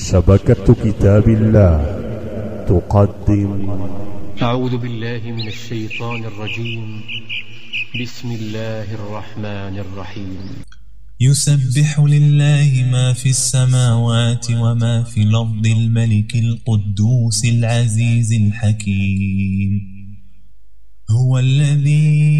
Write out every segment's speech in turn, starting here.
شبكة كتاب الله. تقدم. أعوذ بالله من الشيطان الرجيم. بسم الله الرحمن الرحيم. يسبح لله ما في السماوات وما في الأرض الملك القدوس العزيز الحكيم. هو الذي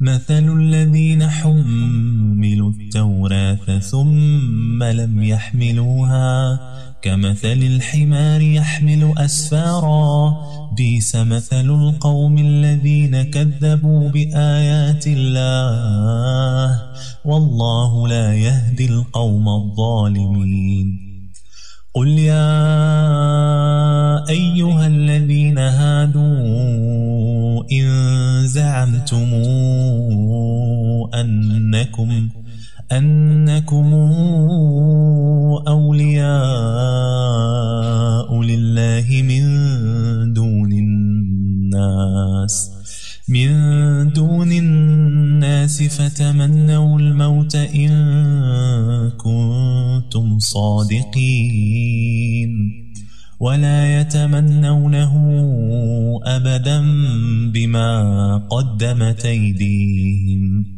مثل الذين حملوا التوراة ثم لم يحملوها كمثل الحمار يحمل أسفارا. بيس مثل القوم الذين كذبوا بآيات الله والله لا يهدي القوم الظالمين. قل يا أيها الذين هادوا إن زعمتم أنكم أنكم أولياء لله من دون الناس من دون الناس فتمنوا الموت إن كنتم صادقين. ولا يتمنونه أبدا بما قدمت أيديهم.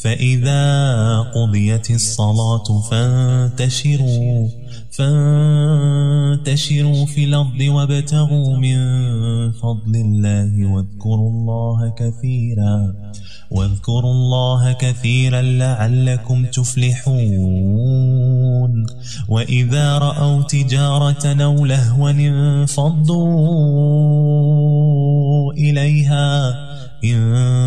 فإذا قضيت الصلاة فانتشروا فانتشروا في الأرض وابتغوا من فضل الله واذكروا الله كثيرا واذكروا الله كثيرا لعلكم تفلحون. وإذا رأوا تجارة أو لهوا انفضوا إليها